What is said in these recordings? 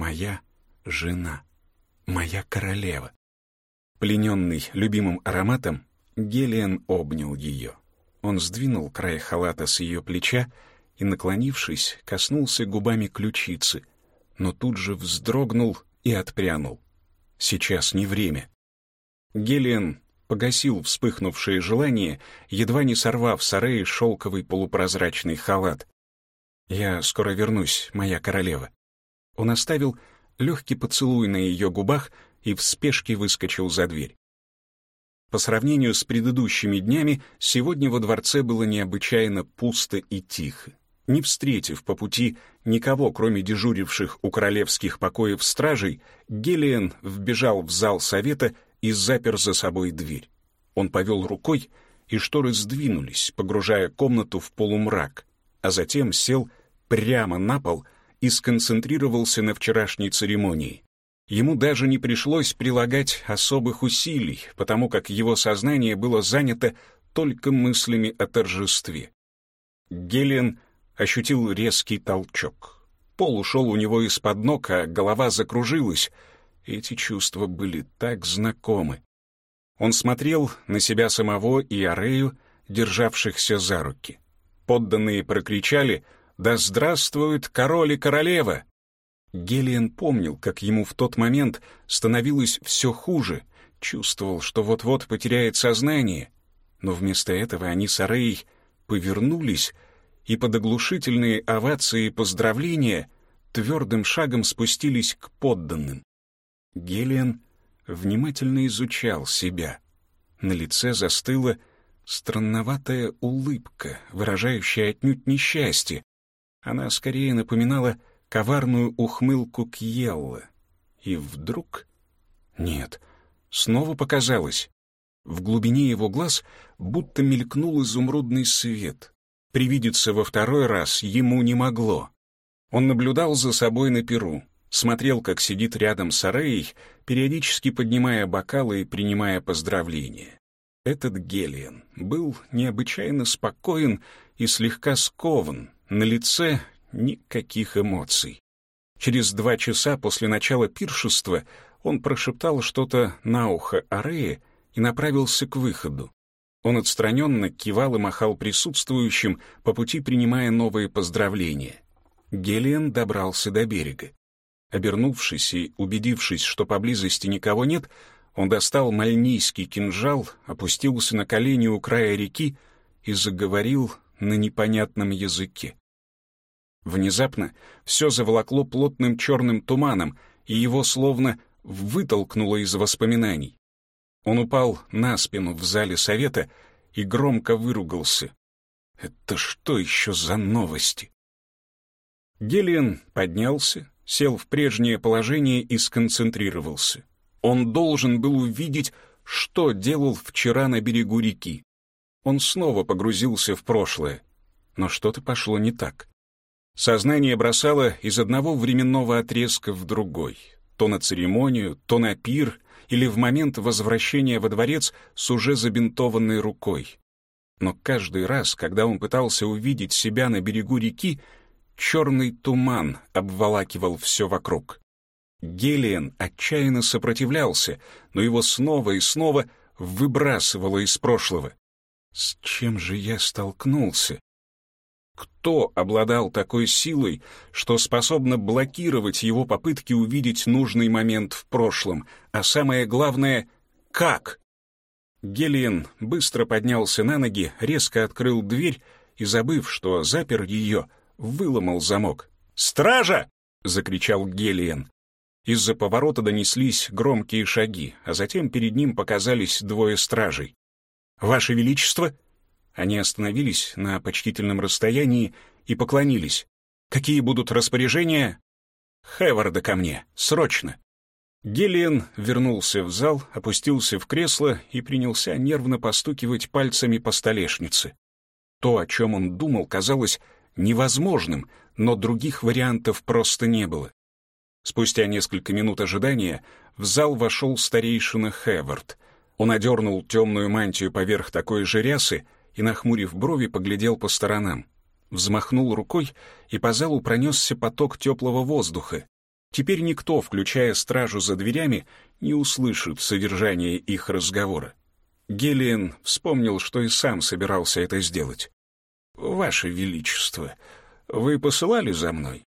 моя жена, моя королева. Плененный любимым ароматом, Гелиан обнял ее. Он сдвинул край халата с ее плеча и, наклонившись, коснулся губами ключицы, но тут же вздрогнул и отпрянул. Сейчас не время. Гелиан погасил вспыхнувшее желание, едва не сорвав с Ареи шелковый полупрозрачный халат. «Я скоро вернусь, моя королева». Он оставил легкий поцелуй на ее губах и в спешке выскочил за дверь. По сравнению с предыдущими днями, сегодня во дворце было необычайно пусто и тихо. Не встретив по пути никого, кроме дежуривших у королевских покоев стражей, Гелиан вбежал в зал совета и запер за собой дверь. Он повел рукой, и шторы сдвинулись, погружая комнату в полумрак, а затем сел прямо на пол и сконцентрировался на вчерашней церемонии. Ему даже не пришлось прилагать особых усилий, потому как его сознание было занято только мыслями о торжестве. Гелиан ощутил резкий толчок. Пол ушел у него из-под ног, а голова закружилась. Эти чувства были так знакомы. Он смотрел на себя самого и Арею, державшихся за руки. Подданные прокричали «Да здравствует король и королева!» Гелиан помнил, как ему в тот момент становилось все хуже, чувствовал, что вот-вот потеряет сознание. Но вместо этого они с Ареей повернулись и под оглушительные овации и поздравления твердым шагом спустились к подданным. Гелиан внимательно изучал себя. На лице застыла странноватая улыбка, выражающая отнюдь несчастье. Она скорее напоминала коварную ухмылку Кьелла. И вдруг... Нет, снова показалось. В глубине его глаз будто мелькнул изумрудный свет. Привидеться во второй раз ему не могло. Он наблюдал за собой на перу, смотрел, как сидит рядом с Ареей, периодически поднимая бокалы и принимая поздравления. Этот Гелиан был необычайно спокоен и слегка скован, на лице никаких эмоций. Через два часа после начала пиршества он прошептал что-то на ухо Арее и направился к выходу. Он отстраненно кивал и махал присутствующим, по пути принимая новые поздравления. Гелиан добрался до берега. Обернувшись и убедившись, что поблизости никого нет, он достал мальнийский кинжал, опустился на колени у края реки и заговорил на непонятном языке. Внезапно все заволокло плотным черным туманом, и его словно вытолкнуло из воспоминаний. Он упал на спину в зале совета и громко выругался. «Это что еще за новости?» Гелиан поднялся, сел в прежнее положение и сконцентрировался. Он должен был увидеть, что делал вчера на берегу реки. Он снова погрузился в прошлое, но что-то пошло не так. Сознание бросало из одного временного отрезка в другой, то на церемонию, то на пир — или в момент возвращения во дворец с уже забинтованной рукой. Но каждый раз, когда он пытался увидеть себя на берегу реки, черный туман обволакивал все вокруг. Гелиан отчаянно сопротивлялся, но его снова и снова выбрасывало из прошлого. С чем же я столкнулся? Кто обладал такой силой, что способно блокировать его попытки увидеть нужный момент в прошлом, а самое главное — как? Гелиен быстро поднялся на ноги, резко открыл дверь и, забыв, что запер ее, выломал замок. «Стража!» — закричал Гелиен. Из-за поворота донеслись громкие шаги, а затем перед ним показались двое стражей. «Ваше Величество!» Они остановились на почтительном расстоянии и поклонились. «Какие будут распоряжения?» «Хеварда ко мне, срочно!» Гелиан вернулся в зал, опустился в кресло и принялся нервно постукивать пальцами по столешнице. То, о чем он думал, казалось невозможным, но других вариантов просто не было. Спустя несколько минут ожидания в зал вошел старейшина Хевард. Он одернул темную мантию поверх такой же рясы и, нахмурив брови, поглядел по сторонам. Взмахнул рукой, и по залу пронесся поток теплого воздуха. Теперь никто, включая стражу за дверями, не услышит содержание их разговора. Гелиен вспомнил, что и сам собирался это сделать. «Ваше Величество, вы посылали за мной?»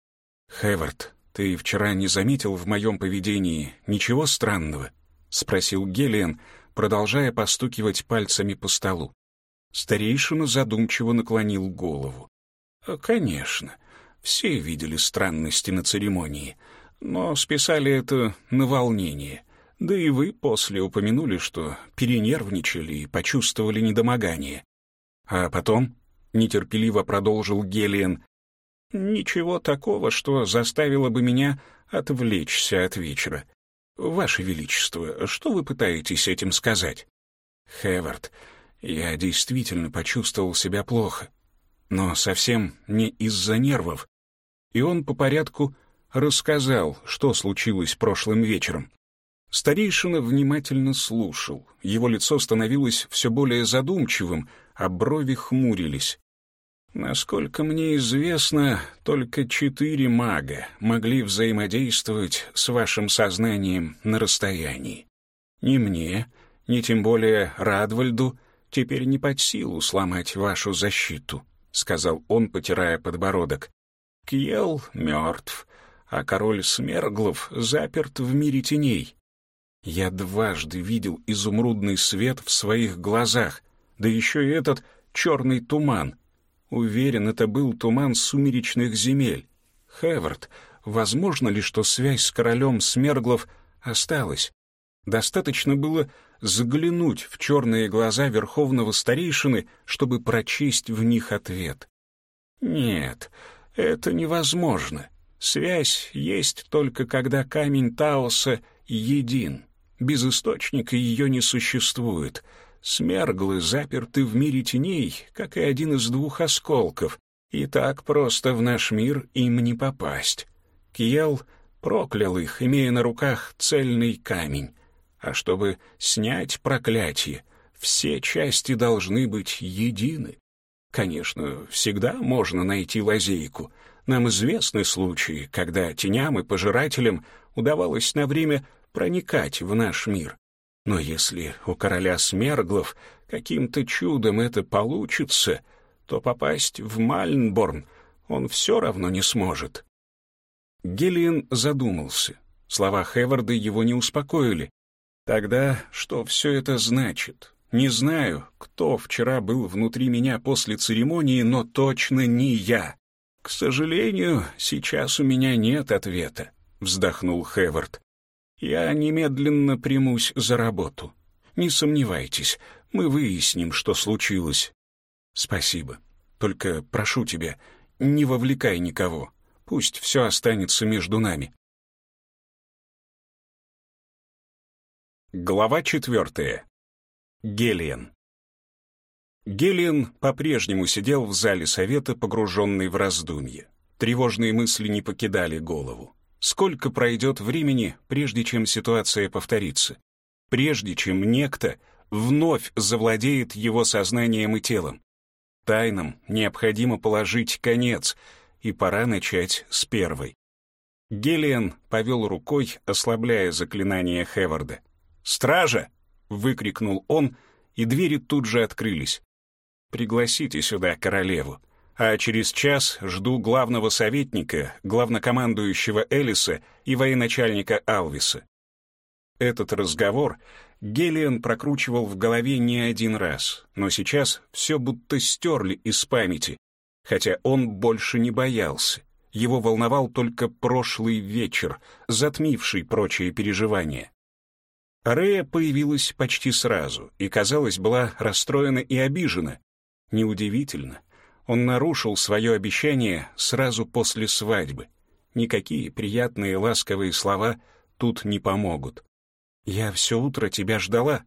«Хевард, ты вчера не заметил в моем поведении ничего странного?» — спросил Гелиен, продолжая постукивать пальцами по столу. Старейшина задумчиво наклонил голову. «Конечно, все видели странности на церемонии, но списали это на волнение. Да и вы после упомянули, что перенервничали и почувствовали недомогание. А потом, нетерпеливо продолжил Гелиен, ничего такого, что заставило бы меня отвлечься от вечера. Ваше Величество, что вы пытаетесь этим сказать? Хевард, я действительно почувствовал себя плохо, но совсем не из-за нервов. И он по порядку рассказал, что случилось прошлым вечером. Старейшина внимательно слушал. Его лицо становилось все более задумчивым, а брови хмурились. Насколько мне известно, только четыре мага могли взаимодействовать с вашим сознанием на расстоянии. Ни мне, ни тем более Радвальду теперь не под силу сломать вашу защиту, сказал он, потирая подбородок. Кьел мертв, а король Смерглов заперт в мире теней. Я дважды видел изумрудный свет в своих глазах, да еще и этот черный туман. Уверен, это был туман сумеречных земель. Хевард, возможно ли, что связь с королем Смерглов осталась? Достаточно было заглянуть в черные глаза верховного старейшины, чтобы прочесть в них ответ. Нет, это невозможно. Связь есть только когда камень Таоса един. Без источника ее не существует. Смерглы заперты в мире теней, как и один из двух осколков, и так просто в наш мир им не попасть. Кьел проклял их, имея на руках цельный камень. А чтобы снять проклятие, все части должны быть едины. Конечно, всегда можно найти лазейку — нам известны случаи, когда теням и пожирателям удавалось на время проникать в наш мир. Но если у короля Смерглов каким-то чудом это получится, то попасть в Мальнборн он все равно не сможет. Гелиен задумался. Слова Хеварда его не успокоили. Тогда что все это значит? Не знаю, кто вчера был внутри меня после церемонии, но точно не я. «К сожалению, сейчас у меня нет ответа», — вздохнул Хевард. «Я немедленно примусь за работу. Не сомневайтесь, мы выясним, что случилось». «Спасибо. Только прошу тебя, не вовлекай никого. Пусть все останется между нами». Глава четвертая. Гелиен. Гелиан по-прежнему сидел в зале совета, погруженный в раздумье. Тревожные мысли не покидали голову. Сколько пройдет времени, прежде чем ситуация повторится? Прежде чем некто вновь завладеет его сознанием и телом? Тайнам необходимо положить конец, и пора начать с первой. Гелиан повел рукой, ослабляя заклинание Хеварда. «Стража!» — выкрикнул он, и двери тут же открылись. Пригласите сюда королеву. А через час жду главного советника, главнокомандующего Элиса и военачальника Алвиса. Этот разговор Гелиан прокручивал в голове не один раз, но сейчас все будто стерли из памяти, хотя он больше не боялся. Его волновал только прошлый вечер, затмивший прочие переживания. Рея появилась почти сразу и, казалось, была расстроена и обижена, Неудивительно. Он нарушил свое обещание сразу после свадьбы. Никакие приятные ласковые слова тут не помогут. «Я все утро тебя ждала».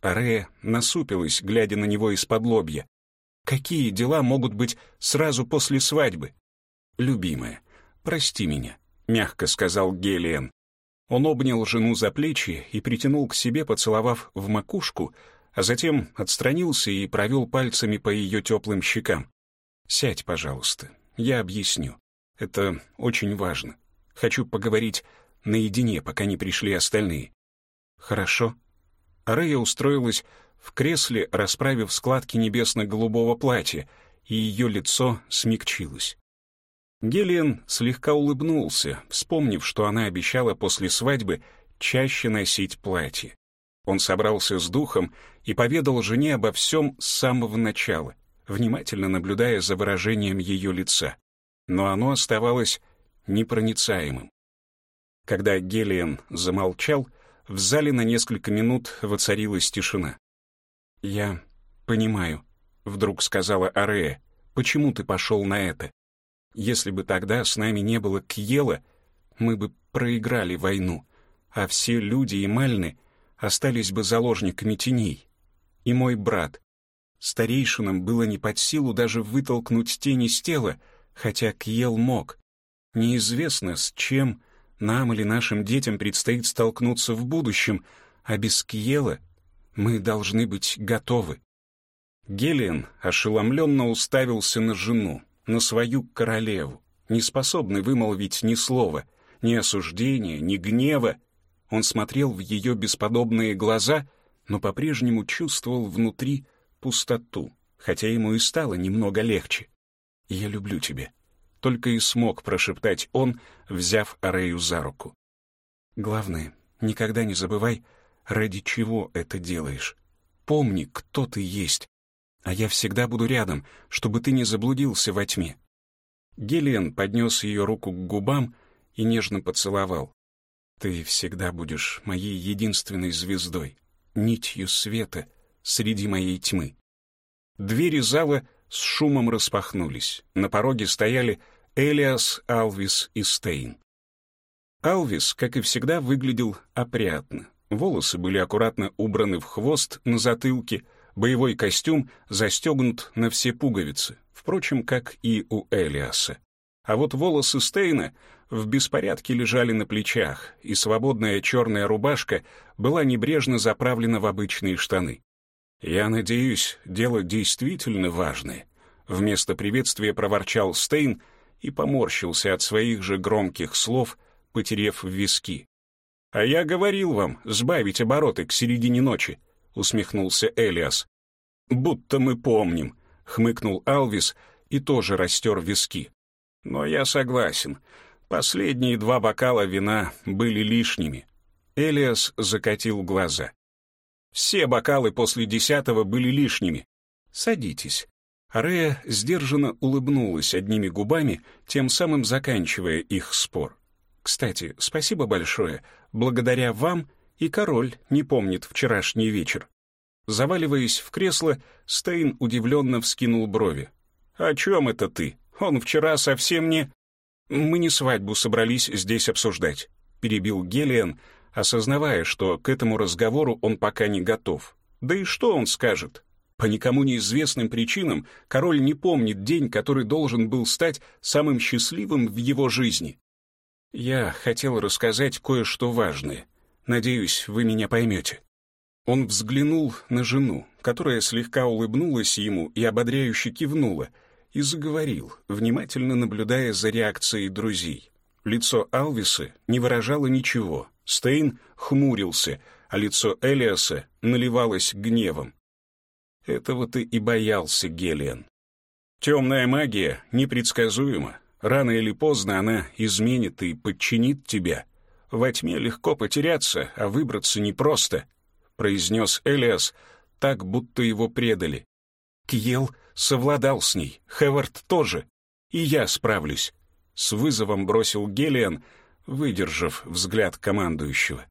Арея насупилась, глядя на него из-под лобья. «Какие дела могут быть сразу после свадьбы?» «Любимая, прости меня», — мягко сказал Гелиен. Он обнял жену за плечи и притянул к себе, поцеловав в макушку, а затем отстранился и провел пальцами по ее теплым щекам. «Сядь, пожалуйста, я объясню. Это очень важно. Хочу поговорить наедине, пока не пришли остальные». «Хорошо». Арея устроилась в кресле, расправив складки небесно-голубого платья, и ее лицо смягчилось. Гелиан слегка улыбнулся, вспомнив, что она обещала после свадьбы чаще носить платье. Он собрался с духом и поведал жене обо всем с самого начала, внимательно наблюдая за выражением ее лица. Но оно оставалось непроницаемым. Когда Гелиан замолчал, в зале на несколько минут воцарилась тишина. «Я понимаю», — вдруг сказала Арея, — «почему ты пошел на это? Если бы тогда с нами не было Кьела, мы бы проиграли войну, а все люди и Мальны остались бы заложниками теней. И мой брат. Старейшинам было не под силу даже вытолкнуть тени с тела, хотя Кьел мог. Неизвестно, с чем нам или нашим детям предстоит столкнуться в будущем, а без Кьела мы должны быть готовы. Гелиан ошеломленно уставился на жену, на свою королеву, не способный вымолвить ни слова, ни осуждения, ни гнева. Он смотрел в ее бесподобные глаза, но по-прежнему чувствовал внутри пустоту, хотя ему и стало немного легче. «Я люблю тебя», — только и смог прошептать он, взяв Арею за руку. «Главное, никогда не забывай, ради чего это делаешь. Помни, кто ты есть, а я всегда буду рядом, чтобы ты не заблудился во тьме». Гелиан поднес ее руку к губам и нежно поцеловал. «Ты всегда будешь моей единственной звездой, нитью света среди моей тьмы». Двери зала с шумом распахнулись. На пороге стояли Элиас, Алвис и Стейн. Алвис, как и всегда, выглядел опрятно. Волосы были аккуратно убраны в хвост на затылке — Боевой костюм застегнут на все пуговицы, впрочем, как и у Элиаса. А вот волосы Стейна в беспорядке лежали на плечах, и свободная черная рубашка была небрежно заправлена в обычные штаны. «Я надеюсь, дело действительно важное», — вместо приветствия проворчал Стейн и поморщился от своих же громких слов, потерев виски. «А я говорил вам сбавить обороты к середине ночи. — усмехнулся Элиас. «Будто мы помним», — хмыкнул Алвис и тоже растер виски. «Но я согласен. Последние два бокала вина были лишними». Элиас закатил глаза. «Все бокалы после десятого были лишними. Садитесь». Арея сдержанно улыбнулась одними губами, тем самым заканчивая их спор. «Кстати, спасибо большое. Благодаря вам и король не помнит вчерашний вечер. Заваливаясь в кресло, Стейн удивленно вскинул брови. «О чем это ты? Он вчера совсем не...» «Мы не свадьбу собрались здесь обсуждать», — перебил Гелиан, осознавая, что к этому разговору он пока не готов. «Да и что он скажет?» По никому неизвестным причинам король не помнит день, который должен был стать самым счастливым в его жизни. Я хотел рассказать кое-что важное. Надеюсь, вы меня поймете». Он взглянул на жену, которая слегка улыбнулась ему и ободряюще кивнула, и заговорил, внимательно наблюдая за реакцией друзей. Лицо Алвиса не выражало ничего, Стейн хмурился, а лицо Элиаса наливалось гневом. Этого ты и боялся, Гелиан. Темная магия непредсказуема. Рано или поздно она изменит и подчинит тебя. Во тьме легко потеряться, а выбраться непросто», — произнес Элиас, так, будто его предали. Кьел совладал с ней, Хевард тоже, и я справлюсь. С вызовом бросил Гелиан, выдержав взгляд командующего.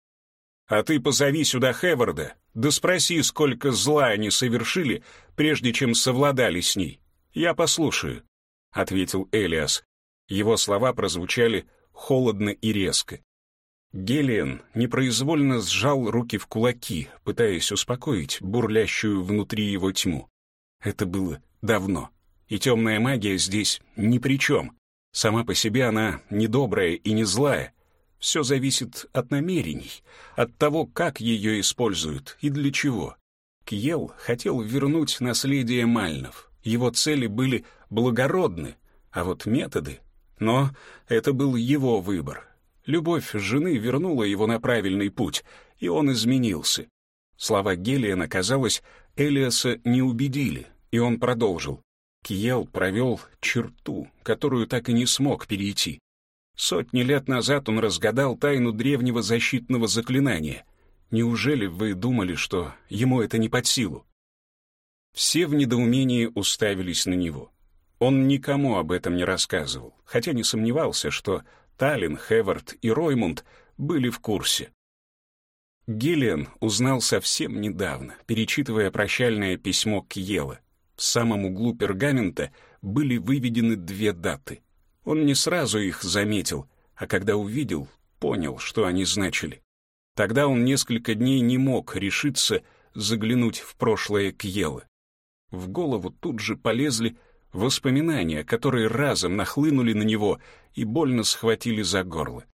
«А ты позови сюда Хеварда, да спроси, сколько зла они совершили, прежде чем совладали с ней. Я послушаю», — ответил Элиас. Его слова прозвучали холодно и резко. Гелиан непроизвольно сжал руки в кулаки, пытаясь успокоить бурлящую внутри его тьму. Это было давно, и темная магия здесь ни при чем. Сама по себе она не добрая и не злая. Все зависит от намерений, от того, как ее используют и для чего. Кьел хотел вернуть наследие Мальнов. Его цели были благородны, а вот методы... Но это был его выбор, Любовь жены вернула его на правильный путь, и он изменился. Слова Гелиана, казалось, Элиаса не убедили, и он продолжил. Киел провел черту, которую так и не смог перейти. Сотни лет назад он разгадал тайну древнего защитного заклинания. Неужели вы думали, что ему это не под силу? Все в недоумении уставились на него. Он никому об этом не рассказывал, хотя не сомневался, что Таллин, Хевард и Роймунд были в курсе. Гиллиан узнал совсем недавно, перечитывая прощальное письмо Кьела. В самом углу пергамента были выведены две даты. Он не сразу их заметил, а когда увидел, понял, что они значили. Тогда он несколько дней не мог решиться заглянуть в прошлое Кьела. В голову тут же полезли воспоминания, которые разом нахлынули на него и больно схватили за горло.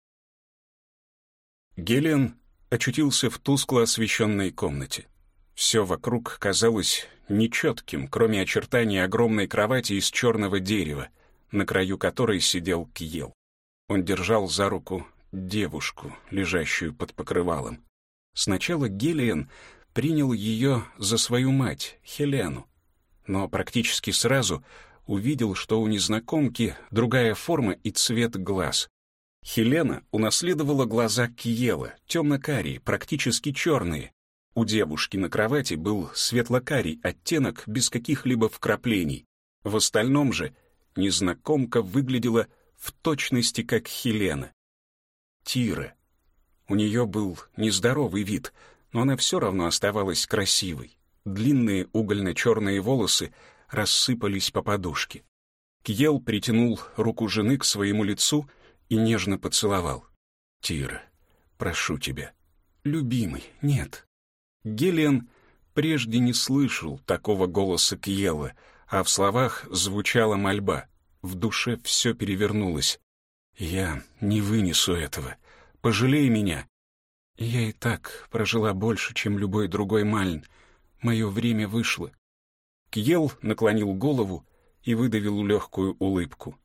Гелен очутился в тускло освещенной комнате. Все вокруг казалось нечетким, кроме очертаний огромной кровати из черного дерева, на краю которой сидел Кьел. Он держал за руку девушку, лежащую под покрывалом. Сначала Гелиен принял ее за свою мать, Хелену, но практически сразу увидел, что у незнакомки другая форма и цвет глаз. Хелена унаследовала глаза Киела, темно-карие, практически черные. У девушки на кровати был светло-карий оттенок без каких-либо вкраплений. В остальном же незнакомка выглядела в точности как Хелена. Тира. У нее был нездоровый вид, но она все равно оставалась красивой. Длинные угольно-черные волосы рассыпались по подушке. Кьел притянул руку жены к своему лицу — и нежно поцеловал. «Тира, прошу тебя». «Любимый, нет». Гелиан прежде не слышал такого голоса Кьела, а в словах звучала мольба. В душе все перевернулось. «Я не вынесу этого. Пожалей меня». «Я и так прожила больше, чем любой другой Мальн. Мое время вышло». Кьел наклонил голову и выдавил легкую улыбку.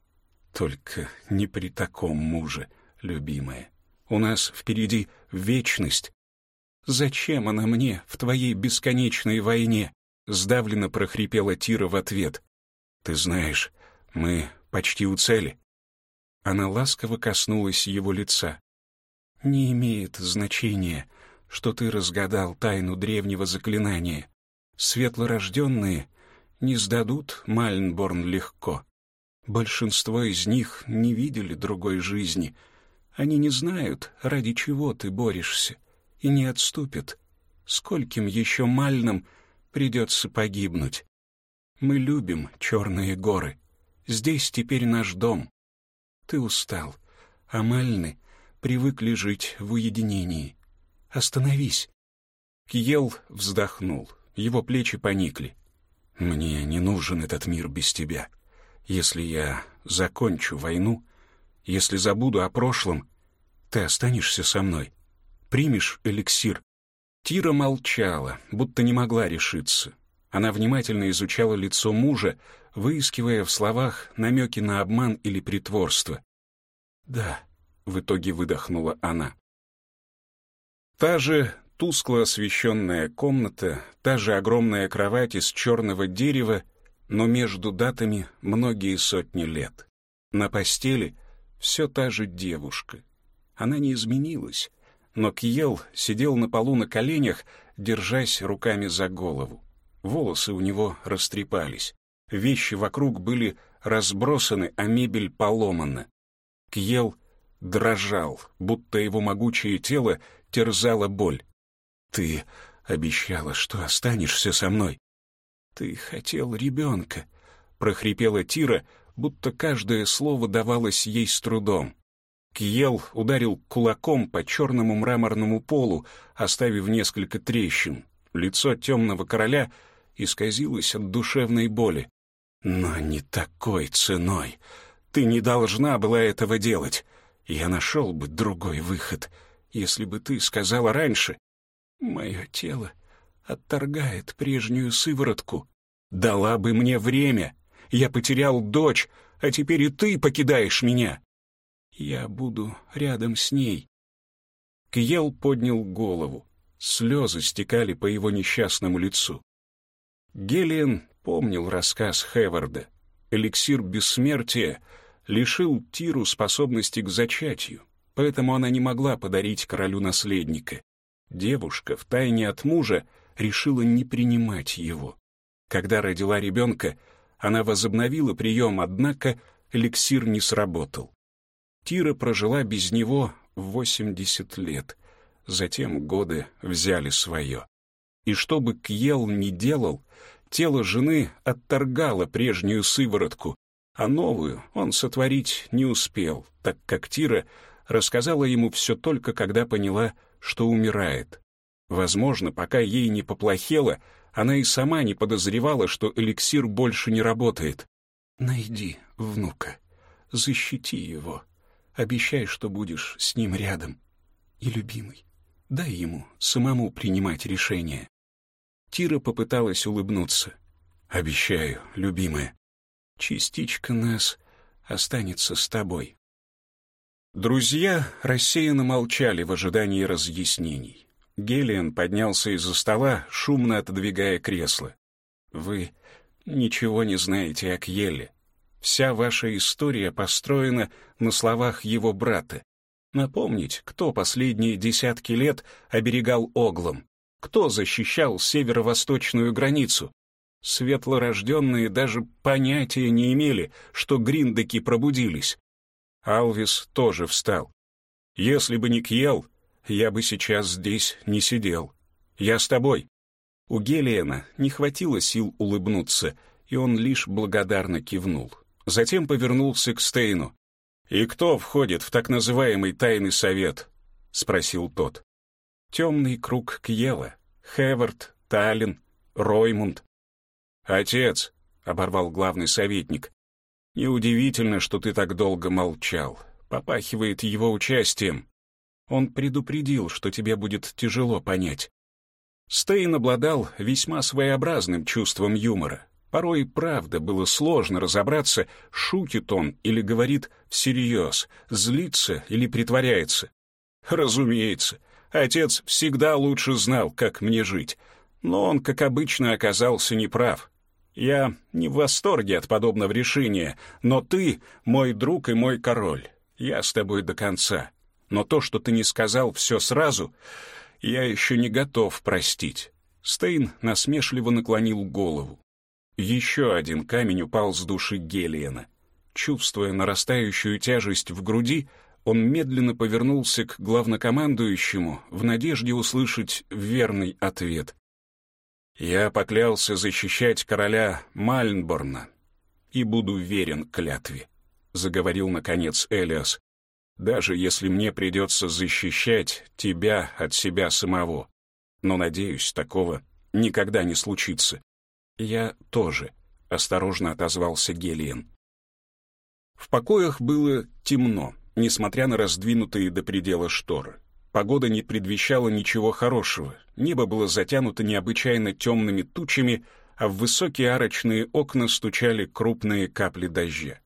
Только не при таком муже, любимая. У нас впереди вечность. Зачем она мне в твоей бесконечной войне? Сдавленно прохрипела Тира в ответ. Ты знаешь, мы почти у цели. Она ласково коснулась его лица. Не имеет значения, что ты разгадал тайну древнего заклинания. Светлорожденные не сдадут Мальнборн легко. Большинство из них не видели другой жизни. Они не знают, ради чего ты борешься, и не отступят. Скольким еще мальным придется погибнуть. Мы любим черные горы. Здесь теперь наш дом. Ты устал, а мальны привыкли жить в уединении. Остановись. Кьел вздохнул, его плечи поникли. Мне не нужен этот мир без тебя. Если я закончу войну, если забуду о прошлом, ты останешься со мной. Примешь эликсир?» Тира молчала, будто не могла решиться. Она внимательно изучала лицо мужа, выискивая в словах намеки на обман или притворство. «Да», — в итоге выдохнула она. Та же тускло освещенная комната, та же огромная кровать из черного дерева но между датами многие сотни лет. На постели все та же девушка. Она не изменилась, но Кьел сидел на полу на коленях, держась руками за голову. Волосы у него растрепались. Вещи вокруг были разбросаны, а мебель поломана. Кьел дрожал, будто его могучее тело терзало боль. «Ты обещала, что останешься со мной», «Ты хотел ребенка», — прохрипела Тира, будто каждое слово давалось ей с трудом. Кьел ударил кулаком по черному мраморному полу, оставив несколько трещин. Лицо темного короля исказилось от душевной боли. «Но не такой ценой. Ты не должна была этого делать. Я нашел бы другой выход, если бы ты сказала раньше. Мое тело отторгает прежнюю сыворотку. Дала бы мне время. Я потерял дочь, а теперь и ты покидаешь меня. Я буду рядом с ней. Кьел поднял голову. Слезы стекали по его несчастному лицу. Гелиан помнил рассказ Хеварда. Эликсир бессмертия лишил Тиру способности к зачатию, поэтому она не могла подарить королю наследника. Девушка, втайне от мужа, решила не принимать его. Когда родила ребенка, она возобновила прием, однако эликсир не сработал. Тира прожила без него 80 лет. Затем годы взяли свое. И что бы Кьел ни делал, тело жены отторгало прежнюю сыворотку, а новую он сотворить не успел, так как Тира рассказала ему все только когда поняла, что умирает. Возможно, пока ей не поплохело, она и сама не подозревала, что эликсир больше не работает. «Найди внука, защити его, обещай, что будешь с ним рядом. И, любимый, дай ему самому принимать решение». Тира попыталась улыбнуться. «Обещаю, любимая, частичка нас останется с тобой». Друзья рассеянно молчали в ожидании разъяснений. Гелиан поднялся из-за стола, шумно отодвигая кресло. «Вы ничего не знаете о Кьеле. Вся ваша история построена на словах его брата. Напомнить, кто последние десятки лет оберегал Оглом, кто защищал северо-восточную границу. Светлорожденные даже понятия не имели, что гриндеки пробудились. Алвис тоже встал. Если бы не Кьел, я бы сейчас здесь не сидел. Я с тобой». У Гелиена не хватило сил улыбнуться, и он лишь благодарно кивнул. Затем повернулся к Стейну. «И кто входит в так называемый тайный совет?» — спросил тот. «Темный круг Кьела, Хевард, Таллин, Роймунд». «Отец», — оборвал главный советник, — «неудивительно, что ты так долго молчал. Попахивает его участием. Он предупредил, что тебе будет тяжело понять. Стейн обладал весьма своеобразным чувством юмора. Порой, правда, было сложно разобраться, шутит он или говорит всерьез, злится или притворяется. Разумеется, отец всегда лучше знал, как мне жить, но он, как обычно, оказался неправ. Я не в восторге от подобного решения, но ты мой друг и мой король. Я с тобой до конца но то, что ты не сказал все сразу, я еще не готов простить». Стейн насмешливо наклонил голову. Еще один камень упал с души Гелиена. Чувствуя нарастающую тяжесть в груди, он медленно повернулся к главнокомандующему в надежде услышать верный ответ. «Я поклялся защищать короля Мальнборна и буду верен клятве», — заговорил, наконец, Элиас даже если мне придется защищать тебя от себя самого. Но, надеюсь, такого никогда не случится. Я тоже, — осторожно отозвался Гелиен. В покоях было темно, несмотря на раздвинутые до предела шторы. Погода не предвещала ничего хорошего, небо было затянуто необычайно темными тучами, а в высокие арочные окна стучали крупные капли дождя.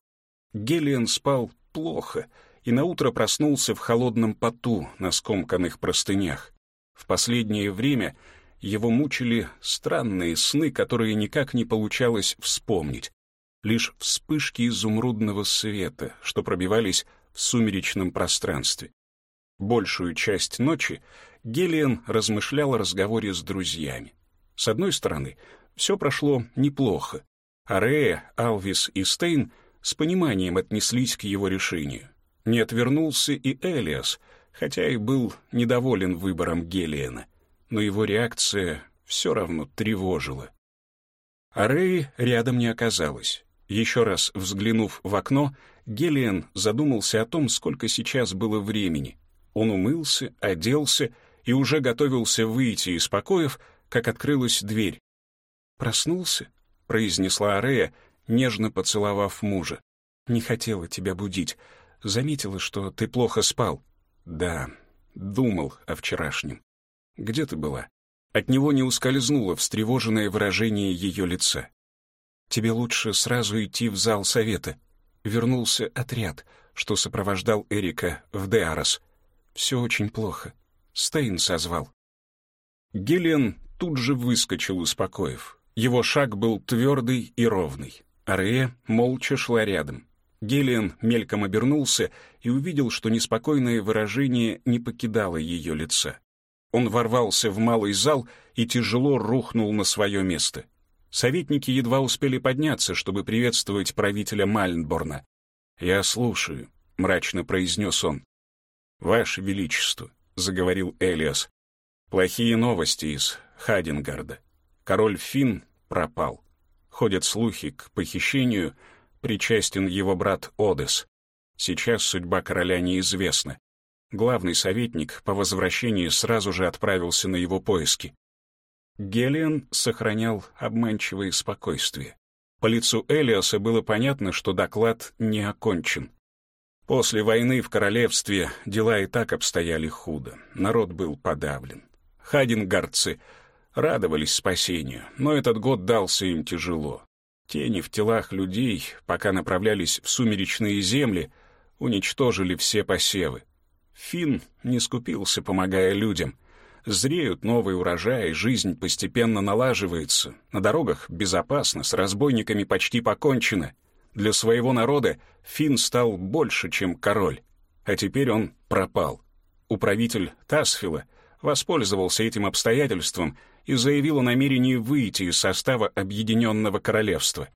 Гелиан спал плохо — и наутро проснулся в холодном поту на скомканных простынях. В последнее время его мучили странные сны, которые никак не получалось вспомнить. Лишь вспышки изумрудного света, что пробивались в сумеречном пространстве. Большую часть ночи Гелиан размышлял о разговоре с друзьями. С одной стороны, все прошло неплохо. Арея, Алвис и Стейн с пониманием отнеслись к его решению. Не отвернулся и Элиас, хотя и был недоволен выбором Гелиена, но его реакция все равно тревожила. А рядом не оказалось. Еще раз взглянув в окно, Гелиан задумался о том, сколько сейчас было времени. Он умылся, оделся и уже готовился выйти из покоев, как открылась дверь. «Проснулся?» — произнесла Арея, нежно поцеловав мужа. «Не хотела тебя будить. Заметила, что ты плохо спал. Да, думал о вчерашнем. Где ты была? От него не ускользнуло встревоженное выражение ее лица. Тебе лучше сразу идти в зал совета. Вернулся отряд. что сопровождал Эрика в Деарос. Все очень плохо. Стейн созвал. Гиллиан тут же выскочил, успокоив. Его шаг был твердый и ровный. Арея молча шла рядом. Гиллиан мельком обернулся и увидел, что неспокойное выражение не покидало ее лица. Он ворвался в малый зал и тяжело рухнул на свое место. Советники едва успели подняться, чтобы приветствовать правителя Мальнборна. «Я слушаю», — мрачно произнес он. «Ваше Величество», — заговорил Элиас. «Плохие новости из Хадингарда. Король Финн пропал. Ходят слухи, к похищению причастен его брат Одес. Сейчас судьба короля неизвестна. Главный советник по возвращении сразу же отправился на его поиски. Гелиан сохранял обманчивое спокойствие. По лицу Элиаса было понятно, что доклад не окончен. После войны в королевстве дела и так обстояли худо. Народ был подавлен. Хадингардцы радовались спасению, но этот год дался им тяжело. Тени в телах людей, пока направлялись в сумеречные земли, уничтожили все посевы. Финн не скупился, помогая людям. Зреют новые урожаи, жизнь постепенно налаживается. На дорогах безопасно, с разбойниками почти покончено. Для своего народа Финн стал больше, чем король. А теперь он пропал. Управитель Тасфила воспользовался этим обстоятельством и заявил о намерении выйти из состава Объединенного Королевства.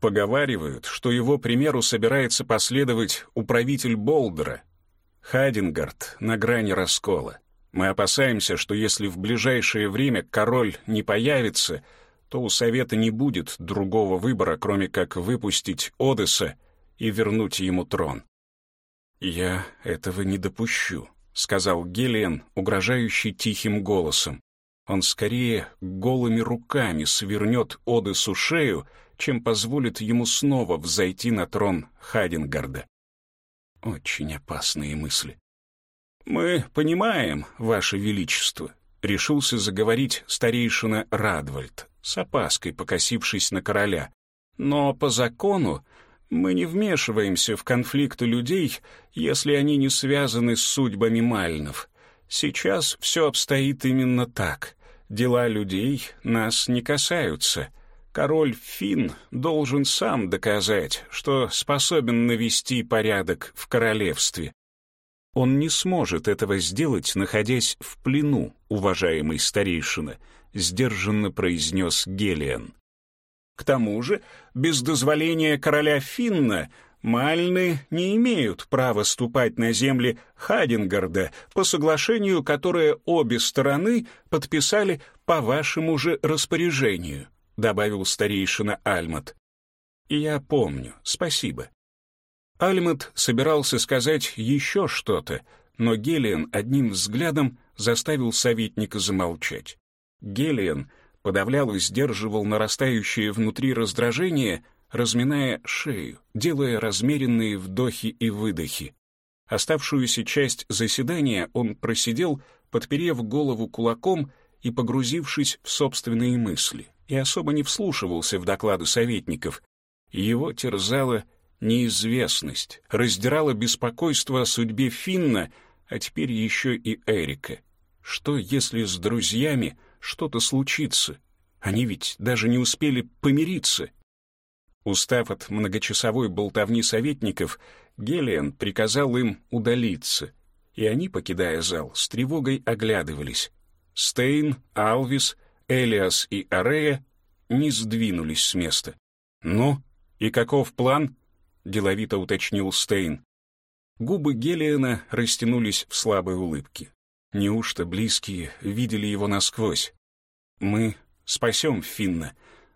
Поговаривают, что его примеру собирается последовать управитель Болдера, Хадингард на грани раскола. Мы опасаемся, что если в ближайшее время король не появится, то у Совета не будет другого выбора, кроме как выпустить Одесса и вернуть ему трон. «Я этого не допущу», — сказал Гелиан, угрожающий тихим голосом. «Он скорее голыми руками свернет Одессу шею, чем позволит ему снова взойти на трон Хадингарда. Очень опасные мысли. «Мы понимаем, Ваше Величество», — решился заговорить старейшина Радвальд, с опаской покосившись на короля. «Но по закону мы не вмешиваемся в конфликты людей, если они не связаны с судьбами Мальнов. Сейчас все обстоит именно так. Дела людей нас не касаются» король Фин должен сам доказать, что способен навести порядок в королевстве. Он не сможет этого сделать, находясь в плену, уважаемый старейшина, сдержанно произнес Гелиан. К тому же, без дозволения короля Финна Мальны не имеют права ступать на земли Хадингарда по соглашению, которое обе стороны подписали по вашему же распоряжению. — добавил старейшина Альмат. «И я помню, спасибо». Альмат собирался сказать еще что-то, но Гелиан одним взглядом заставил советника замолчать. Гелиан подавлял и сдерживал нарастающее внутри раздражение, разминая шею, делая размеренные вдохи и выдохи. Оставшуюся часть заседания он просидел, подперев голову кулаком и погрузившись в собственные мысли и особо не вслушивался в доклады советников. Его терзала неизвестность, раздирало беспокойство о судьбе Финна, а теперь еще и Эрика. Что, если с друзьями что-то случится? Они ведь даже не успели помириться. Устав от многочасовой болтовни советников, Гелиан приказал им удалиться, и они, покидая зал, с тревогой оглядывались. Стейн, Алвис Элиас и Арея не сдвинулись с места. «Ну, и каков план?» — деловито уточнил Стейн. Губы Гелиана растянулись в слабой улыбке. Неужто близкие видели его насквозь? «Мы спасем Финна,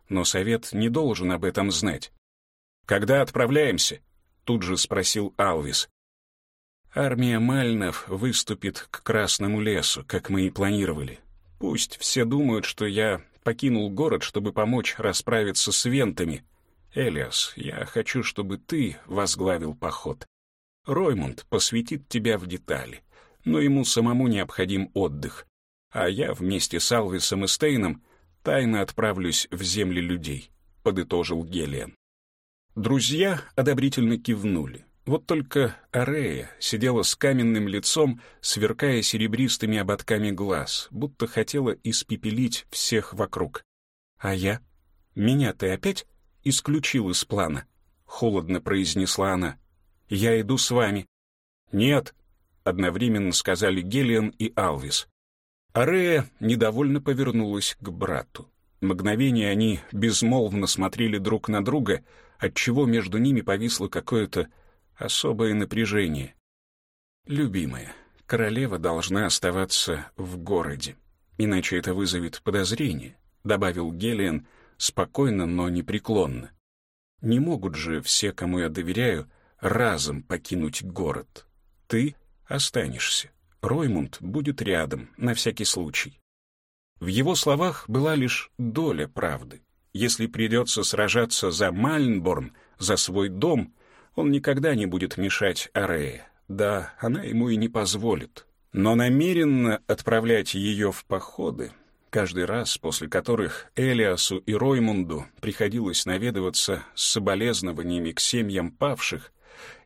но совет не должен об этом знать». «Когда отправляемся?» — тут же спросил Алвис. «Армия Мальнов выступит к Красному лесу, как мы и планировали. Пусть все думают, что я покинул город, чтобы помочь расправиться с вентами. Элиас, я хочу, чтобы ты возглавил поход. Роймунд посвятит тебя в детали, но ему самому необходим отдых. А я вместе с Алвисом и Стейном тайно отправлюсь в земли людей», — подытожил Гелиан. Друзья одобрительно кивнули. Вот только Арея сидела с каменным лицом, сверкая серебристыми ободками глаз, будто хотела испепелить всех вокруг. «А я? Меня ты опять исключил из плана?» — холодно произнесла она. «Я иду с вами». «Нет», — одновременно сказали Гелиан и Алвис. Арея недовольно повернулась к брату. Мгновение они безмолвно смотрели друг на друга, отчего между ними повисло какое-то особое напряжение. «Любимая, королева должна оставаться в городе, иначе это вызовет подозрение», — добавил Гелиан спокойно, но непреклонно. «Не могут же все, кому я доверяю, разом покинуть город. Ты останешься. Роймунд будет рядом, на всякий случай». В его словах была лишь доля правды. Если придется сражаться за Мальнборн, за свой дом — он никогда не будет мешать Арее. Да, она ему и не позволит. Но намеренно отправлять ее в походы, каждый раз после которых Элиасу и Роймунду приходилось наведываться с соболезнованиями к семьям павших,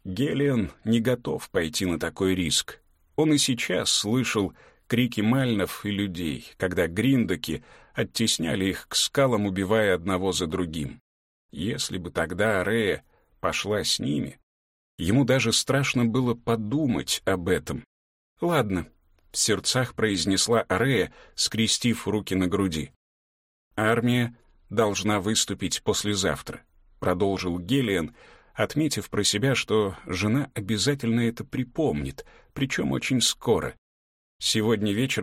Гелиан не готов пойти на такой риск. Он и сейчас слышал крики мальнов и людей, когда гриндаки оттесняли их к скалам, убивая одного за другим. Если бы тогда Арея пошла с ними. Ему даже страшно было подумать об этом. «Ладно», — в сердцах произнесла Арея, скрестив руки на груди. «Армия должна выступить послезавтра», — продолжил Гелиан, отметив про себя, что жена обязательно это припомнит, причем очень скоро. Сегодня вечером